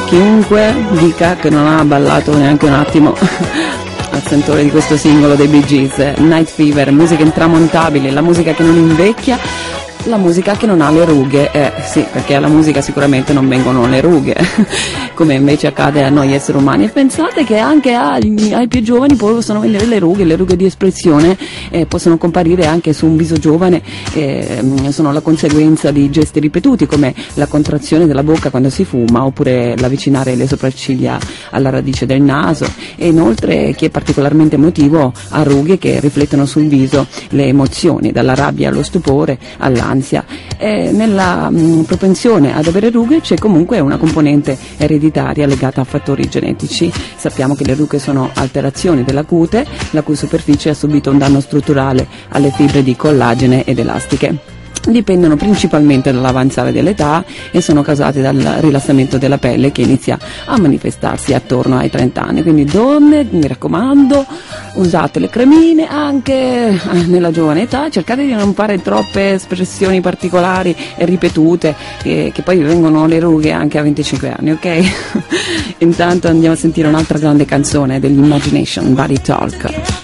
Chiunque dica che non ha ballato neanche un attimo al sentore di questo singolo dei Bee Gees, Night Fever, musica intramontabile, la musica che non invecchia, la musica che non ha le rughe, eh sì, perché alla musica sicuramente non vengono le rughe, come invece accade a noi esseri umani. E pensate che anche agli- ai più giovani possono venire le rughe, le rughe di espressione eh, possono comparire anche su un viso giovane, eh, sono la conseguenza di gesti ripetuti come la contrazione della bocca quando si fuma oppure l'avvicinare le sopracciglia alla radice del naso e inoltre chi è particolarmente emotivo ha rughe che riflettono sul viso le emozioni, dalla rabbia allo stupore all'ansia. E nella mh, propensione ad avere rughe c'è comunque una componente ereditaria legata a fattori genetici. Sappiamo che le rughe sono alterazioni della cute, la cui superficie ha subito un danno strutturale alle fibre di collagene ed elastiche dipendono principalmente dall'avanzare dell'età e sono causate dal rilassamento della pelle che inizia a manifestarsi attorno ai 30 anni. Quindi donne, mi raccomando, usate le cremine anche eh, nella giovane età, cercate di non fare troppe espressioni particolari e ripetute che, che poi vengono le rughe anche a 25 anni, ok? Intanto andiamo a sentire un'altra grande canzone degli Imagination, Body Talk.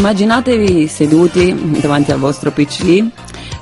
Immaginatevi seduti davanti al vostro PC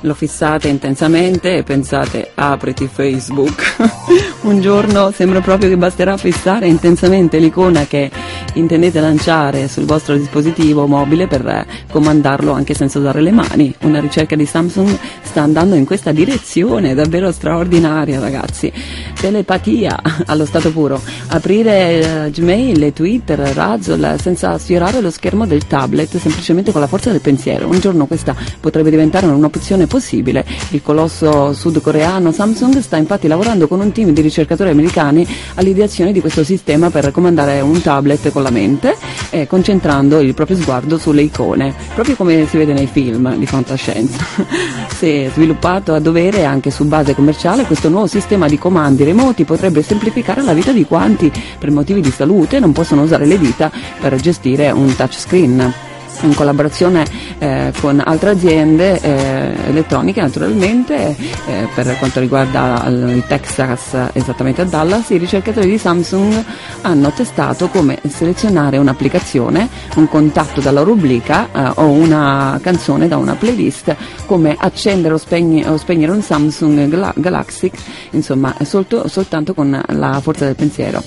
lo fissate intensamente e pensate apriti Facebook. Un giorno sembra proprio che basterà fissare intensamente l'icona che intendete lanciare sul vostro dispositivo mobile per comandarlo anche senza usare le mani. Una ricerca di Samsung sta andando in questa direzione, davvero straordinaria ragazzi. Telepatia allo stato puro. Aprire eh, Gmail Twitter, Razzle senza sfiorare lo schermo del tablet semplicemente con la forza del pensiero. Un giorno questa potrebbe diventare un'opzione possibile. Il colosso sudcoreano Samsung sta infatti lavorando con un team di ricercatori americani all'ideazione di questo sistema per comandare un tablet con la mente e concentrando il proprio sguardo sulle icone, proprio come si vede nei film di fantascienza. Se sviluppato a dovere anche su base commerciale, questo nuovo sistema di comandi remoti potrebbe semplificare la vita di quanti. Per motivi di salute non possono usare le dita per gestire un touchscreen in collaborazione eh, con altre aziende eh, elettroniche naturalmente eh, per quanto riguarda il il Texas esattamente a Dallas i ricercatori di Samsung hanno testato come selezionare un'applicazione un contatto dalla rubrica eh, o una canzone da una playlist come accendere o, spegni- o spegnere un Samsung Gala- Galaxy insomma solto- soltanto con la forza del pensiero.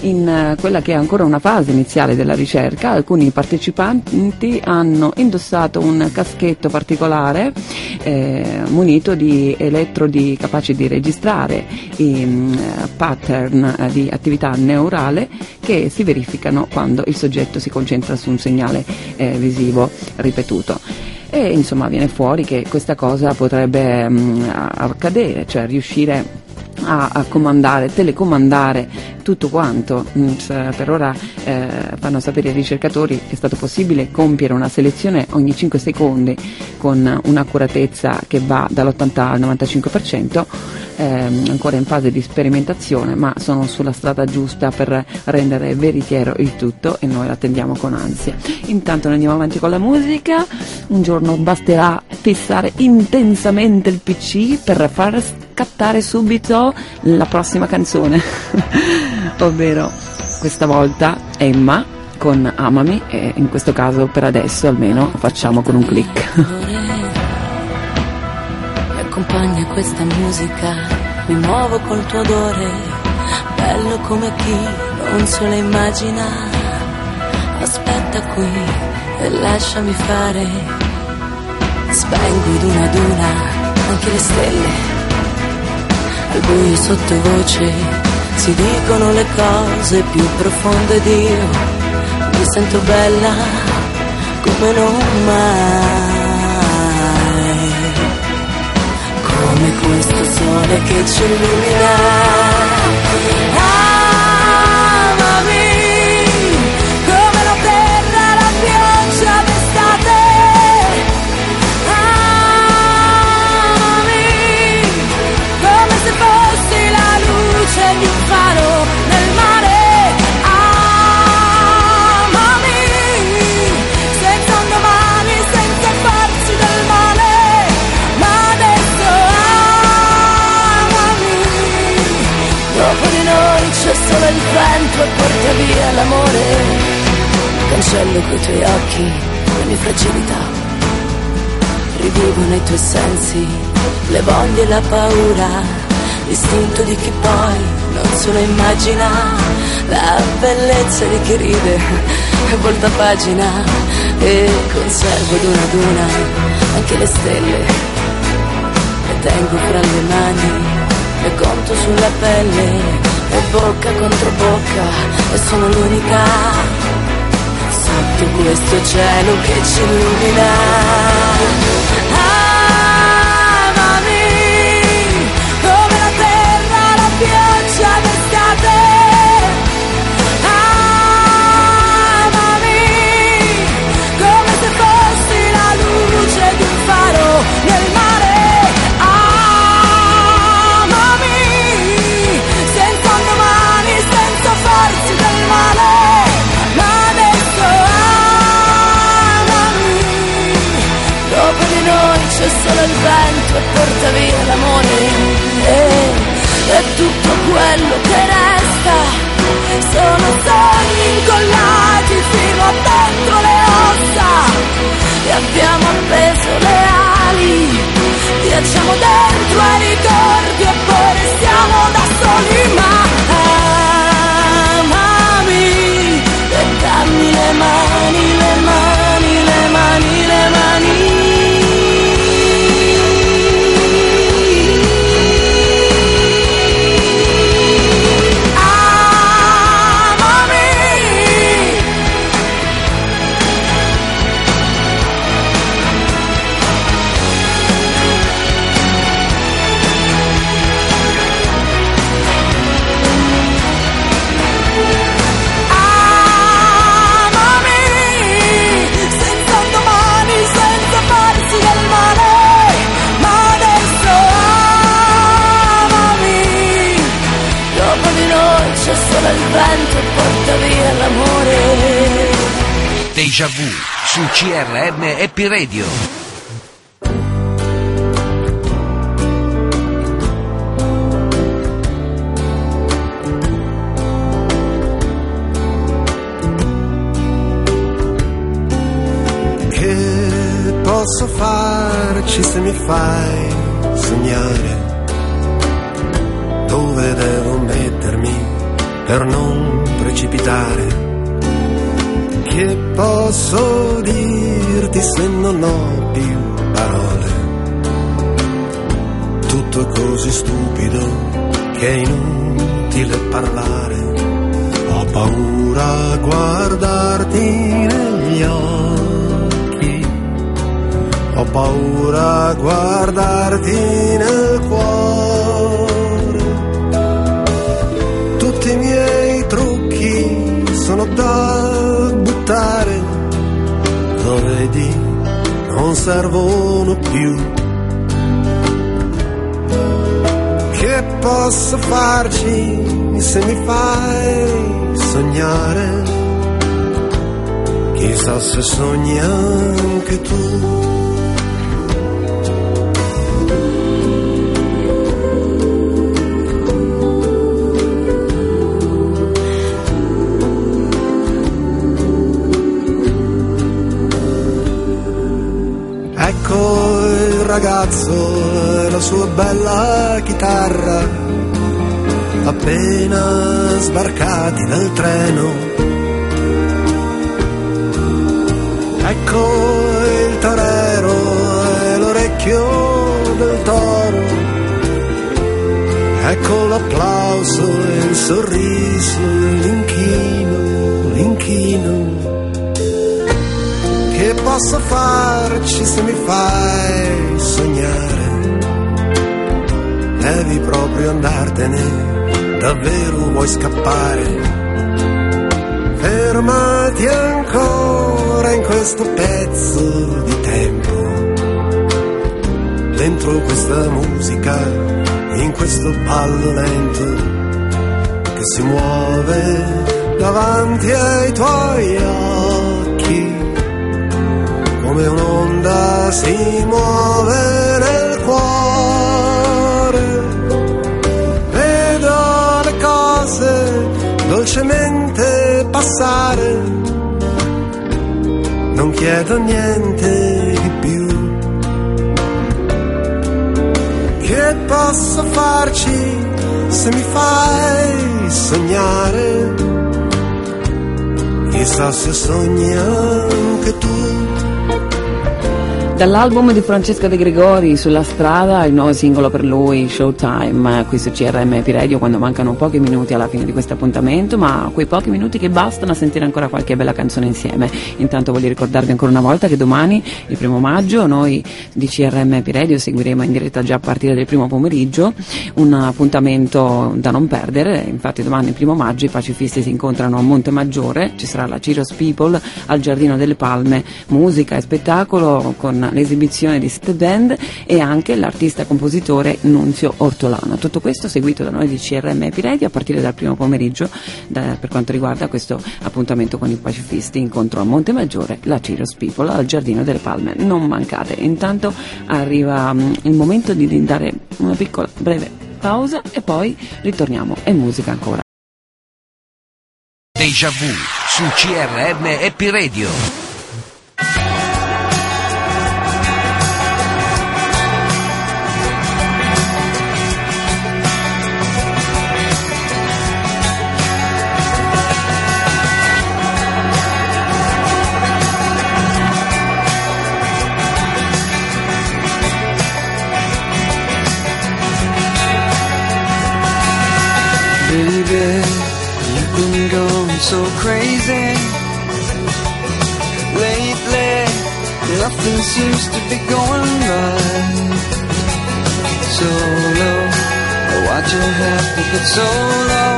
In eh, quella che è ancora una fase iniziale della ricerca alcuni partecipanti hanno indossato un caschetto particolare eh, munito di elettrodi capaci di registrare i mm, pattern eh, di attività neurale che si verificano quando il soggetto si concentra su un segnale eh, visivo ripetuto. E insomma viene fuori che questa cosa potrebbe mm, a- accadere, cioè riuscire a, a comandare, telecomandare tutto quanto. Mm, cioè, per ora eh, fanno sapere i ricercatori che è stato possibile compiere una selezione ogni 5 secondi con un'accuratezza che va dall'80 al 95%, ehm, ancora in fase di sperimentazione, ma sono sulla strada giusta per rendere veritiero il tutto e noi l'attendiamo con ansia. Intanto noi andiamo avanti con la musica, un giorno basterà fissare intensamente il PC per far scattare subito la prossima canzone, ovvero questa volta Emma con Amami e in questo caso per adesso almeno facciamo con un click. Accompagna questa musica, mi muovo col tuo odore, bello come chi non se lo immagina. Aspetta qui e lasciami fare, spengo ad una ad una anche le stelle. Al buio sottovoce si dicono le cose più profonde di io, mi sento bella come non mai come questo sole che ci illumina. Amami, vento e porta via l'amore. Cancello coi tuoi occhi le mie fragilità. Rivivo nei tuoi sensi le voglie e la paura. L'istinto di chi poi non se lo immagina. La bellezza di chi ride e volta pagina E conservo ad una ad una anche le stelle le tengo fra le mani, le conto sulla pelle, e bocca contro bocca, e sono l'unica sotto questo cielo che ci illumina. Solo il vento e porta via l'amore. E, e tutto quello che resta sono sogni incollati fino a dentro le ossa e abbiamo appeso le ali viaggiamo dentro ai ricordi e poi restiamo da soli ma Deja vu su CRM Happy Radio. Posso farci se mi fai sognare? Dove devo mettermi per non precipitare? Che posso dirti se non ho più parole? Tutto è così stupido che è inutile parlare. Ho paura a guardarti negli occhi. Ho paura a guardarti nel cuore. Tutti i miei trucchi sono da buttare. Lo vedi, non servono più. Che posso farci se mi fai sognare? Chissà se sogni anche tu. Ragazzo e la sua bella chitarra, appena sbarcati dal treno. Ecco il torero e l'orecchio del toro. Ecco l'applauso e il sorriso, l'inchino, l'inchino. Che posso farci se mi fai sognare? Devi proprio andartene, davvero vuoi scappare? Fermati ancora in questo pezzo di tempo, dentro questa musica, in questo ballo lento che si muove davanti ai tuoi occhi come un'onda si muove nel cuore. Vedo le cose dolcemente passare, non chiedo niente di più. Che posso farci se mi fai sognare? Chissà se sogni anche tu. Dall'album di Francesco De Gregori sulla strada, il nuovo singolo per lui, Showtime, qui su CRM Happy Radio quando mancano pochi minuti alla fine di questo appuntamento, ma quei pochi minuti che bastano a sentire ancora qualche bella canzone insieme. Intanto voglio ricordarvi ancora una volta che domani, il primo maggio, noi di CRM Happy Radio seguiremo in diretta già a partire del primo pomeriggio un appuntamento da non perdere, infatti domani il primo maggio i pacifisti si incontrano a Monte Maggiore, ci sarà la Ciros People al Giardino delle Palme, musica e spettacolo con l'esibizione di Step Band e anche l'artista compositore Nunzio Ortolano. Tutto questo seguito da noi di CRM Happy Radio a partire dal primo pomeriggio da- per quanto riguarda questo appuntamento con i pacifisti, incontro a Monte Maggiore, la Ciros People al Giardino delle Palme. Non mancate. Intanto arriva mm, il momento di dare una piccola breve pausa e poi ritorniamo. E musica ancora. Deja vu su CRM Happy Radio. Nothing seems to be going right. Solo, oh, why'd you have to get so low?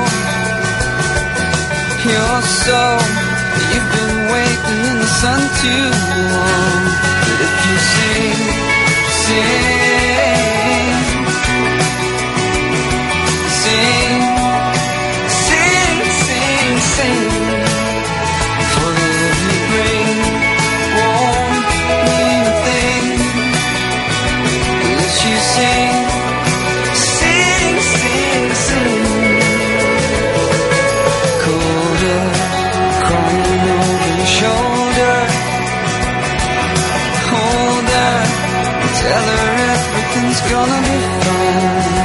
You're so, you've been waiting in the sun too long. But if you sing, sing, tell her everything's gonna be fine.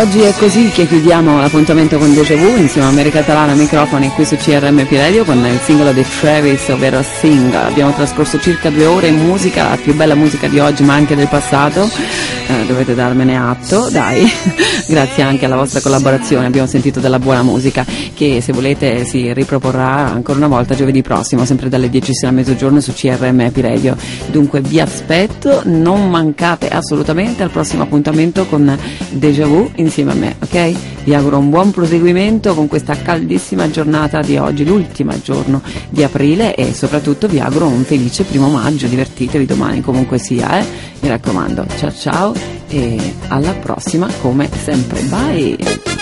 Oggi è così che chiudiamo l'appuntamento con Deja Vu insieme a America Talana microfoni qui su CRMP Radio con il singolo di Travis, ovvero Sing. Abbiamo trascorso circa due ore in musica, la più bella musica di oggi ma anche del passato, Eh, dovete darmene atto, dai. Grazie anche alla vostra collaborazione, abbiamo sentito della buona musica che se volete si riproporrà ancora una volta giovedì prossimo, sempre dalle 10 sino a mezzogiorno su CRMP Radio. Dunque vi aspetto, non mancate assolutamente al prossimo appuntamento con Deja Vu insieme a me, ok? Vi auguro un buon proseguimento con questa caldissima giornata di oggi, l'ultima giorno di aprile e soprattutto vi auguro un felice primo maggio, divertitevi domani comunque sia, eh? Mi raccomando, ciao ciao e alla prossima come sempre, bye!